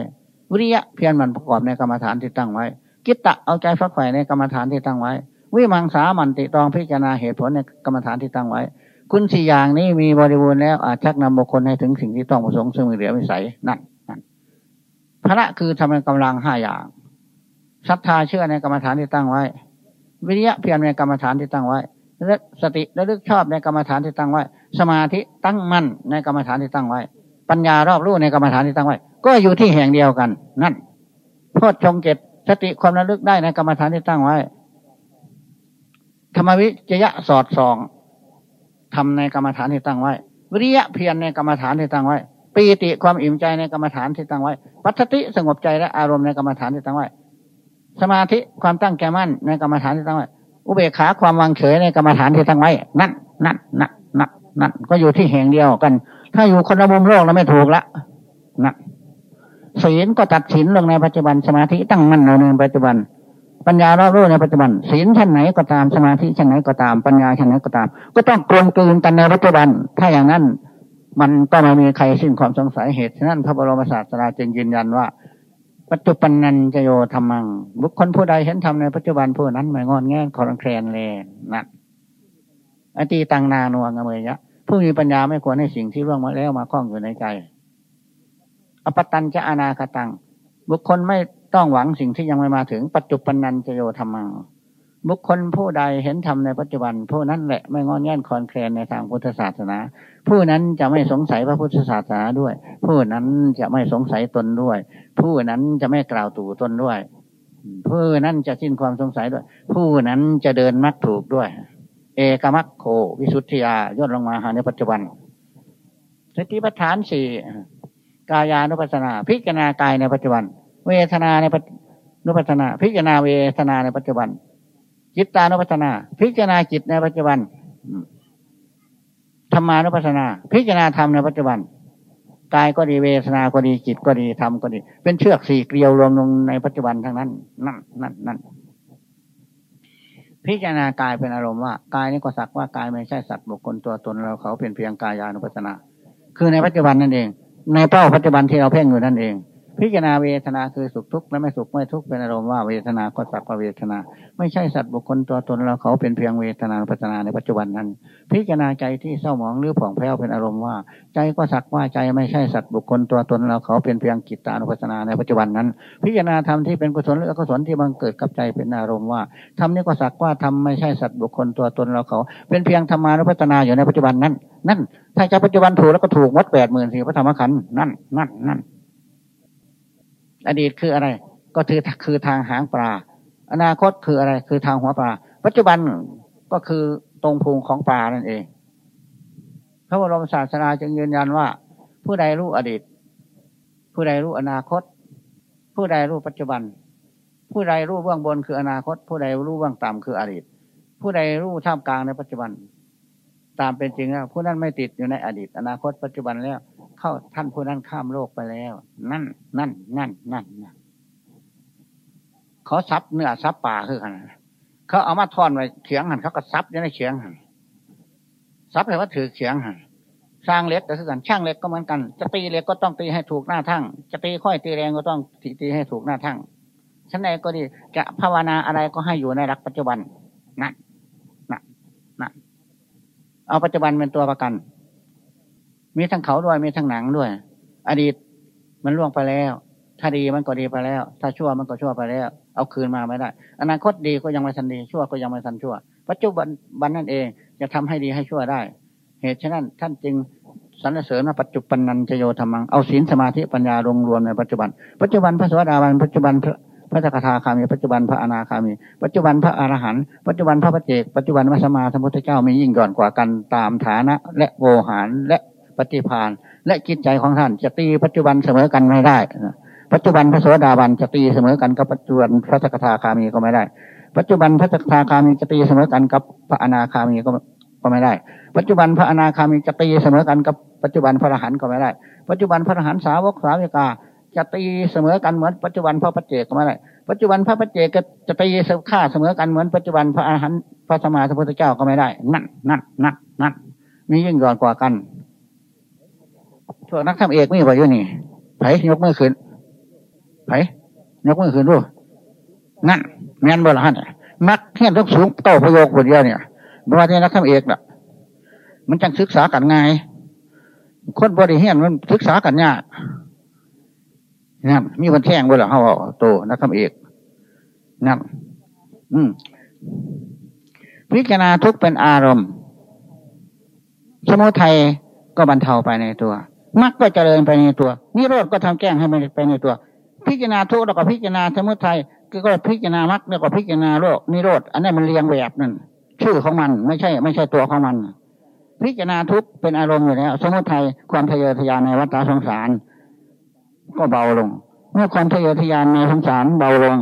วิริยะเพียรมันประกอบในกรรมฐานที่ตั้งไว้ กิตตะเอาใจฟักใฝ่ในกรรมฐานที่ตั้งไว้ วิมังสามันติตองพิจารณาเหตุผลในกรรมฐานที่ตั้งไว้ คุณสี่อย่างนี้มีบริบูรณ์แล้วอาจชักนำบุคคลให้ถึงสิ่งที่ต้องประสงค์ซึ่งมีเหลือวิสัยนั่นนั่นพระคือทำในกำลังห้าอย่างศรัทธาเชื่อในกรรมฐานที่ตั้งไว้ วิริยะเพียรในกรรมฐานที่ตั้งไว้ สติและลึกชอบในกรรมฐานที่ตั้งไว้ สมาธิตั้งมั่นในกรรมฐานที่ตั้งไว้ ปัญญารอบรู้ในกรรมฐานที่ตั้งไว้ ก็อยู่ที่แห่งเดียวกัน นั่นโพชฌงเกตสติความระลึกได้ในกรรมฐานที่ตั้งไว้ ธรรมวิจยะสอดส่องทำในกรรมฐานที่ตั้งไว้ วิริยะเพียรในกรรมฐานที่ตั้งไว้ปีติความอิ่มใจในกรรมฐานที่ตั้งไว้ ปัจติสงบใจและอารมณ์ในกรรมฐานที่ตั้งไว้ สมาธิความตั้งใจมั่นในกรรมฐานที่ตั้งไว้ อุเบกขาความวางเฉยในกรรมฐานที่ตั้งไว้ นั่นนั่นนั่นนั่นนั่นก็อยู่ที่แห่งเดียวกัน ถ้าอยู่คนละมุมโลกแล้วไม่ถูกละนั่นศีลก็ตัดสินลงในปัจจุบันสมาธิตั้งมั่นลงในปัจจุบัน ปัญญารอบรู้ในปัจจุบันศีลชั้นไหนก็ตามสมาธิชั้นไหนก็ตามปัญญาชั้นไหนก็ตาม ก็ต้องกลมกลืนกันในปัจจุบัน ถ้าอย่างนั้น มันก็ไม่มีใครสิ้นความสงสัยเหตุฉะนั้นพระบรมศาสดาจึงยืนยันว่า ปัจจุบันนันจะโยธรรมัง บุคคลผู้ใดเห็นธรรมในปัจจุบันผู้นั้นหมายงอนแง่คอรังแคลนเลยนะอตีตังนานวงเมยะผู้มีปัญญาไม่ควรให้สิ่งที่ร่วงมาแล้วมาคล้องอยู่ในใจ อปตันจะอนาคตัง บุคคลไม่ต้องหวังสิ่งที่ยังไม่มาถึง ปัจจุบันนันจะโยธรรมัง บุคคลผู้ใดเห็นธรรมในปัจจุบัน ผู้นั้นแหละไม่งอนแง่นคอนแคลนในทางพุทธศาสนา ผู้นั้นจะไม่สงสัยพระพุทธศาสนาด้วย ผู้นั้นจะไม่สงสัยตนด้วย ผู้นั้นจะไม่กล่าวตู่ตนด้วย ผู้นั้นจะสิ้นความสงสัยด้วย ผู้นั้นจะเดินมักถูกด้วย เอกมัคโควิสุทธิยาย่นลงมาหาในปัจจุบันสติปัฏฐานสี่กายานุปัสสนา พิจารณากายในปัจจุบัน เวทนาในนุปัสสนา พิจารณาเวทนาในปัจจุบัน จิตตานุปัสสนา พิจารณาจิตในปัจจุบันธรรมานุปัสสนา พิจารณาธรรมในปัจจุบันกายก็ดีเวทนาก็ดีจิตก็ดีธรรมก็ดี เป็นเชือกสี่เกลียวรวมลงในปัจจุบันทั้งนั้น นั่นนั่นนั่นพิจารณากายเป็นอารมณ์ว่ากายนี้ก็สักว่ากายไม่ใช่สัตว์บุคคลตัวตนเราเขาเป็นเพียงกายานุปัสสนา คือในปัจจุบันนั่นเอง ในเป้าปัจจุบันที่เราเพ่งอยู่นั่นเอง พิจารณาเวทนาคือสุขทุกข์และไม่สุขไม่ทุกข์เป็นอารมณ์ว่าเวทนาก็สักว่าเวทนา ไม่ใช่สัตว์บุคคลตัวตนเราเขาเป็นเพียงเวทนาปัจนาในปัจจุบันนั้น พิจารณาใจที่เศร้าหมองหรือผ่องแผ้วเป็นอารมณ์ว่า ใจก็สักว่าใจไม่ใช่สัตว์บุคคลตัวตนเราเขาเป็นเพียงกิตตานุปัสนาในปัจจุบันนั้น พิจารณาธรรมที่เป็นกุศลหรืออกุศลที่บังเกิดกับใจเป็นอารมณ์ว่าธรรมนี้ก็สักว่าธรรมไม่ใช่สัตว์บุคคลตัวตนเราเขา เป็นเพียงธรรมานุปัสนาอยู่ในปัจจุบันนั้น นั่นถ้าจะปัจจุบันถูกแล้วก็ถูกวัดแปดหมื่นสี่พระธรรมขันธ์นั่นนั่นนั่น อดีตคืออะไร ก็คือคือทางหางปลา อนาคตคืออะไร คือทางหัวปลา ปัจจุบันก็คือตรงพุงของปลานั่นเอง พระบรมศาสนาจึงยืนยันว่า ผู้ใดรู้อดีต ผู้ใดรู้อนาคต ผู้ใดรู้ปัจจุบัน ผู้ใดรู้เบื้องบนคืออนาคต ผู้ใดรู้เบื้องต่ำคืออดีต ผู้ใดรู้ท่ามกลางในปัจจุบัน ตามเป็นจริงแล้วผู้นั้นไม่ติดอยู่ในอดีต อนาคตปัจจุบันแล้ว เข้าท่านผู้นั้นข้ามโลกไปแล้ว นั่น นั่น นั่น นั่นนั่นเขาซับเนื้อซับป่าคือกันเขาเอามาทอนไว้เขียงหันเขาก็ซับอยู่ในเขียงหันซับเลยว่าถือเขียงหันสร้างเล็กแต่สันช่างเล็กก็เหมือนกัน จะตีเล็กก็ต้องตีให้ถูกหน้าทั้งจะตีค่อยตีแรงก็ต้องตีตีให้ถูกหน้าทั้งชั้นใดก็ดี จะภาวนาอะไรก็ให้อยู่ในรักปัจจุบันนั่นนั่นนั่นเอาปัจจุบันเป็นตัวประกัน มีทั้งเขาด้วยมีทั้งหนังด้วย อดีตมันล่วงไปแล้ว ถ้าดีมันก็ดีไปแล้ว ถ้าชั่วมันก็ชั่วไปแล้ว เอาคืนมาไม่ได้ อนาคตดีก็ยังไม่ทันดี ชั่วก็ยังไม่ทันชั่ว ปัจจุบันบันนั่นเองจะทำให้ดีให้ชั่วได้ เหตุฉะนั้นท่านจึงสรรเสริญว่าปัจจุบันนันจโยธรรมัง เอาศีลสมาธิปัญญารวมรวมในปัจจุบัน ปัจจุบันพระสวัสดาวันปัจจุบันพระพระสกทาคามี ปัจจุบันพระอนาคามี ปัจจุบันพระอรหันต์ ปัจจุบันพระปเจก ปัจจุบันพระสมาสมุทธเจ้ามียิ่งย่อนกว่ากันตามฐานะ และโวหารและ ปฏิพานและจิตใจของท่านจะตีปัจจุบันเสมอกันไม่ได้ ปัจจุบันพระโสดาบันจะตีเสมอกันกับปัจจุบันพระสกทาคามีก็ไม่ได้ ปัจจุบันพระสกทาคามีจะตีเสมอกันกับพระอนาคามีก็ก็ไม่ได้ ปัจจุบันพระอนาคามีจะตีเสมอกันกับปัจจุบันพระอรหันต์ก็ไม่ได้ ปัจจุบันพระอรหันต์สาวกสาวิกาจะตีเสมอกันเหมือนปัจจุบันพระปัจเจกก็ไม่ได้ ปัจจุบันพระปัจเจกจะตีค่าเสมอกันเหมือนปัจจุบันพระอรหันต์พระสมมาสัมพุทธเจ้าก็ไม่ได้ นั่นนั่นนั่นนั่นมียิ่งย่อนกว่ากัน วกนักทำเอกมีไว้อยู่นี่ไผยกมือขึ้นไผยกมือขึ้นรู้นั่นแม่นบ่ละฮะนักเทียนต้องสูงโตประโยคบทเดียวเนี่ยบ่ว่าที่นักทำเอกน่ะ มันจังศึกษากันง่ายคนบริเฮียนมันศึกษากันยากนั่นมีวันแท่งบ่ละเขาโตนักทำเอกนั่นอืมพิจารณาทุกเป็นอารมณ์ สมุทัยก็บรรเทาไปในตัว มรรคก็เจริญไปในตัว นิโรธก็ทำแก้งให้มันไปในตัว พิจารณาทุกข์แล้วก็พิจารณาสมุทัยก็พิจารณามรรคแล้วก็พิจารณาโลกนิโรธอันนี้มันเรียงแบบนั่นชื่อของมันไม่ใช่ ไม่ใช่ตัวของมัน พิจารณาทุกเป็นอารมณ์อยู่แล้วสมุทัยความทะเยอทะยานในวัฏสงสาร ก็เบาลง เมื่อความทะเยอทะยานในสงสารเบาลง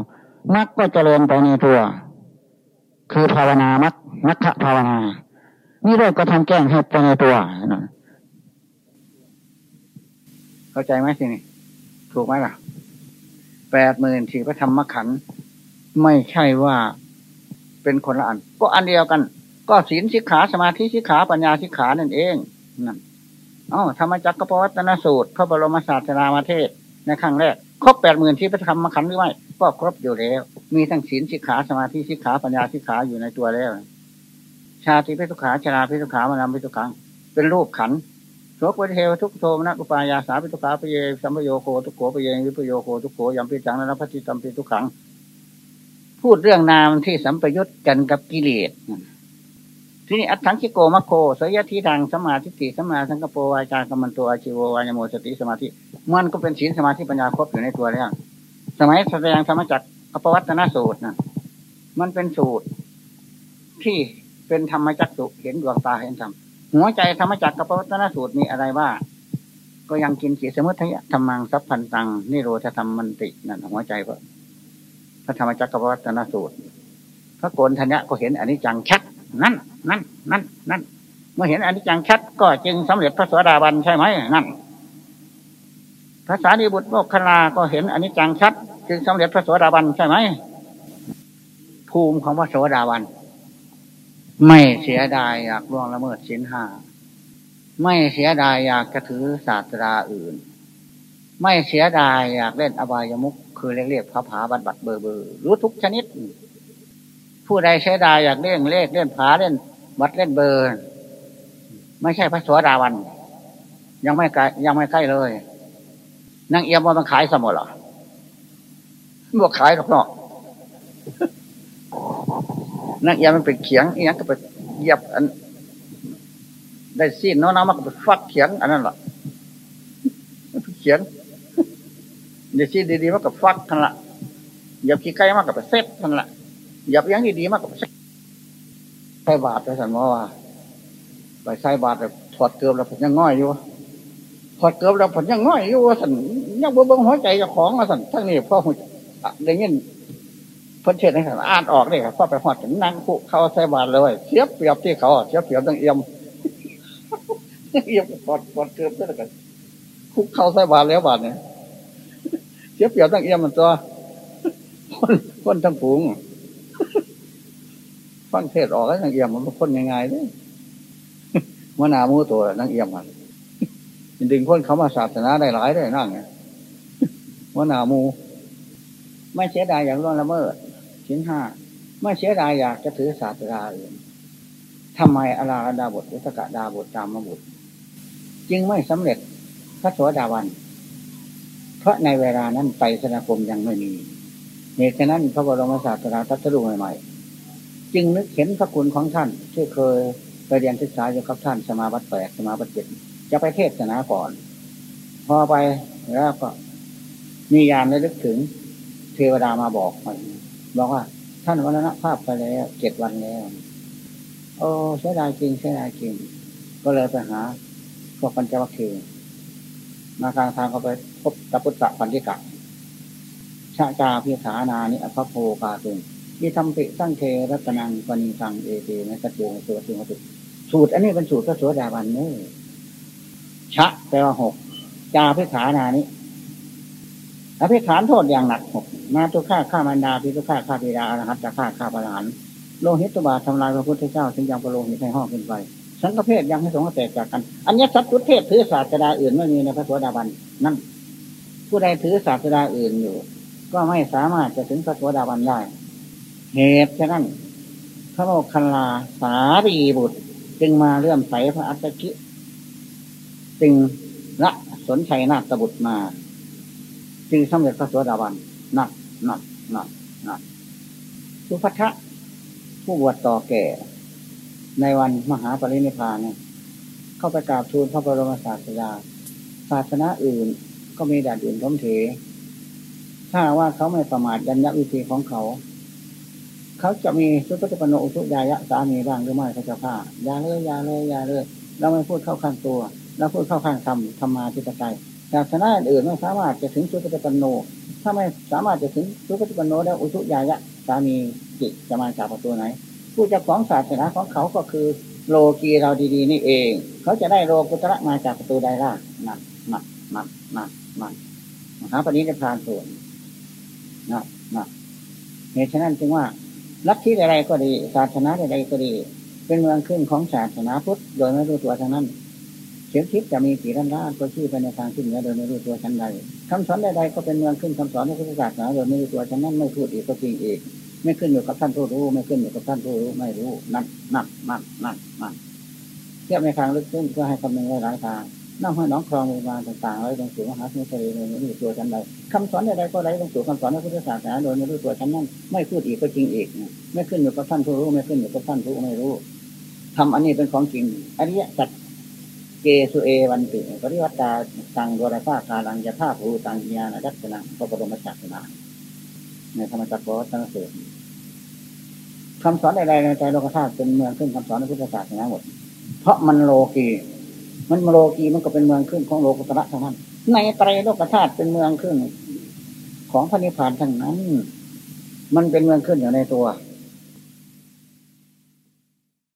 มรรคก็เจริญไปในตัว คือภาวนามรรคมรรคภาวนา นี่เราก็ทำแก้งให้ไปในตัว เข้าใจไหมทีนี้ถูกไหมล่ะแปดหมื่นที่พระธรรมขันธ์ไม่ใช่ว่าเป็นคนละอัน ก็อันเดียวกัน ก็ศีลสิกขาสมาธิสิกขาปัญญาสิกขานั่นเองนั่นอ๋อธรรมจักรปวัตนสูตรพระบรมศาสนามาเทศในครั้งแรกครบแปดหมื่นที่พระธรรมขันธ์หรือไม่ก็ครบอยู่แล้ว มีทั้งศีลสิกขาสมาธิสิกขาปัญญาสิกขาอยู่ในตัวแล้ว ชาติพิทุขาชราพิทุขามานำพิทุขังเป็นรูปขันโสกวิเทวทุกโทมนะกุปายาสาปิทุขาปเยสัมปโยโคทุกโขปเยวิปโยโคทุกโขยำปิจังนะพัติตัมปิทุขัง พูดเรื่องนามที่สัมปยุตกันกับกิเลสที่นี้อัตถังคิโกมะโคสยทิทางสมาธิติสมาสังกปวาจากรรมันตัวอาชิววายโมสติสมาธิมันก็เป็นศีลสมาธิปัญญาครบอยู่ในตัวแล้วสมัยแสดงธรรมจักรอปวัตนสูตรนะมันเป็นสูตรที่เป็นธรรมจักสุเห็นดวงตาเห็นธรรม หัวใจธรรมจักรกับปวัตนสูตรมีอะไรบ้างก็ยังกินสีสมุทัยธรรมังสัพพันตังนิโรธธรรมมันตินั่นหัวใจพระพระธรรมจักรกับปวัตนสูตร พระโกนทัญญะก็เห็นอันนี้จังชัดนั่นนั่นนั่นนั่นเมื่อเห็นอันนี้จังชัด ก็จึงสำเร็จพระสวสดาบันใช่ไหมนั่นภาษาดีบุตรโมกขลาก็เห็นอันนี้จังชัด จึงสำเร็จพระสวสดาบันใช่ไหมภูมิของพระสวสดาบัน ไม่เสียดายอยากล่วงละเมิดสินห้าไม่เสียดายอยากจะถือศาสตราอื่น ไม่เสียดายอยากเล่นอบายมุขคือเรียกๆผาผาบัดบัดเบอร์เบอร์รู้ทุกชนิด ผู้ใดเสียดายอยากเล่นเลขเล่นผาเล่นบัดเล่นเบอร์ ไม่ใช่พระสวสดาวัน ยังไม่ใกล้ยังไม่ใกล้เลยนางเอียมว่ามันขายสมดหรอบอกขายหรอกเนาะ นักยามันเป็นเขียงอีกก็ไปเหยียบอัน ได้ซีนน้องน้ำมันก็ไปฟักเขียง อันนั้นแหละเขียงได้ซีนดีๆมันก็ฟักทันละเหยียบขี้ไก่มากกับไปเซ็ตทันละเหยียบยังดีๆมากกับใส่บาทไปสันว่าไปใส่บาทแบบถอดเกลือแล้วผมยังง่อยอยู่ถอดเกลือแล้วผมยังง่อยอยู่สันยังเบิ้งหัวใจจะของสันทั้งนี้พ่อได้ยิน พ้นเทศให้อ่านออกเลยครับพ่อไปหอดถึงนั่งคุเข้าใส่บาทเลยเสียบเปรียบที่เขาเสียบเปรียบตั้งเอี่ยมเอี่ยมปอดปอดเกือบแล้วกันคุกเข้าใส่บาทแล้วบาทเนี่ยเสียบเปรียบตั้งเอี่ยมมันตัวคนคนทั้งฝูงฟังเทศออกแล้วตั้งเอี่ยมมันคนยังไงเนี่ยมนามูตัวนังเอี่ยมมันดึงคนเขามาศาสนาได้หลายได้นั่งไงมนามู ไม่เสียดายอย่างร่วงละเมิดินห้าไม่เสียดายอยากจะถือศาสตราอื่นทำไมอาราดาบทุตกะดาบทตามมาบุตร จึงไม่สำเร็จพระสวสดาวัน เพราะในเวลานั้นไตสนาคมยังไม่มีเหตุฉะนั้นพระบรมศาสดาทัตรูใหม่ๆ จึงนึกเห็นพระคุณของท่าน ที่เคยไปเรียนศึกษาอยู่กับท่านสมาบัติแปดสมาบัติเจ็ดจะไปเทศนาก่อน พอไปแล้วก็มียานระลึกถึงเทวดามาบอกมัน บอกว่า ท่านวันนะภาพไปแล้วเจ็ดวันแล้ว โอ้เสียดายจริงเสียดายจริง ก็เลยไปหาพวกปัญจวัคคีย์มากลางทางเขาไปพบตะพุทธปันธิกะชาจาพิฐานานิอภโพกาตุงที่ทำปิสร้งเทรัตนังปณีสังเอเตนะสัจโยสุสุมาตุสูตรอันนี้เป็นสูตรพระโสดาบันนี่ชะแปลว่าหกจาพิฐานานิ อภิฐานโทษอย่างหนักหกมาตุฆ่าฆ่ามันดาพิตุฆ่าฆ่าพิดาอรหัตจะฆ่าฆ่าประหารโลหิตตบาทำลายพระพุทธเจ้าถึงยังประโลหิตในห้องขึ้นไปสังฆเพศยังให้สงฆ์แตกจากกัน อันนี้สัตตุทเทศถือศาสดาอื่นไม่มีในพระสวสดาบันนั่นผู้ใดถือศาสดาอื่นอยู่ ก็ไม่สามารถจะถึงพระสวสดาบันได้ เหตุฉะนั้นพระโมคคัลลาสารีบุตร จึงมาเลื่อมใสพระอัตตกิจึงละสนชัยนาฏบุตรมา จึงสำเร็จพระสวสดาบันนักนักนักนักสุภัทะผู้บวชต่อแก่ ในวันมหาปรินิพพานเนี่ยเข้าไปกราบทูลพระบรมศาสดาศาสนาอื่นก็มีด่านอื่นท้มเถถ้าว่าเขาไม่ประมาทยัญญวิธีของเขา เขาจะมีสุปฏิปโนอุทุยายะสามีบ้างหรือไม่พระเจ้าข้ายาเลยยาเลยยาเลย เราไม่พูดเข้าข้างตัว เราพูดเข้าข้างธรรมธรรมาทิฏฐิ ศาสนาอื่นไม่สามารถจะถึงสุปฏิปันโน ถ้าไม่สามารถจะถึงสุปฏิปันโนแล้วอุชุยายะสามีจิตจะมาจากประตูไหน ผู้จะของศาสนาของเขาก็คือ โลกีเราดีๆ นี่เอง เขาจะได้โลกุตระมาจากประตูใดล่ะนักนักนักนักนักมหาปณิธานส่วนนักนักเหตุฉะนั้นจึงว่าลัทธิใดๆก็ดี ศาสนาใดๆก็ดี เป็นเมืองขึ้นของศาสนาพุทธโดยไม่รู้ตัวทางนั้น เสียงทิพย์จะมีกี่ด้านด้านก็ชื่อไปในทางที่เหนือโดยไม่รู้ตัวชั้นใดคำสอนใดๆก็เป็นเมืองขึ้นคำสอนในพุทธศาสนาโดยไม่รู้ตัวชั้นนั้นไม่พูดอีกก็จริงอีก ไม่ขึ้นอยู่กับท่านผู้รู้ ไม่ขึ้นอยู่กับท่านผู้รู้ไม่รู้นั่นนั่นนั่นนั่นนั่นเทียบในทางลึกซึ้งเพื่อให้คำนึงหลายทางน้ำห้อยน้องคลองมีมาต่างๆไว้ตรงสู่มหาสมุทรทะเลเลยไม่รู้ตัวฉันใดคำสอนใดๆก็ไร้ตรงสู่คำสอนในพุทธศาสนาโดยไม่รู้ตัวฉันนั้นไม่พูดอีกก็จริงอีก ไม่ขึ้นอยู่กับท่านผู้รู้ ไม่ขึ้นอยู่กับท่านผู้ไม่รู้ทำอันนี้เป็นของจริงอริยสัจ เกสุเอวันติปริวัตตาตังโดรฟ้าคาลังยะท่าภูตังญาณรัตนังพระบรมศาสนาในธรรมจักรวัฒนเสดคำสอนใดๆในใจโลกธาตุเป็นเมืองขึ้นคำสอนในพุทธศาสนาหมด เพราะมันโลกี มันโลกีมันก็เป็นเมืองขึ้นของโลกุตระทั้งนั้น ในไตรโลกธาตุเป็นเมืองขึ้นของพระนิพพานทั้งนั้น มันเป็นเมืองขึ้นอยู่ในตัว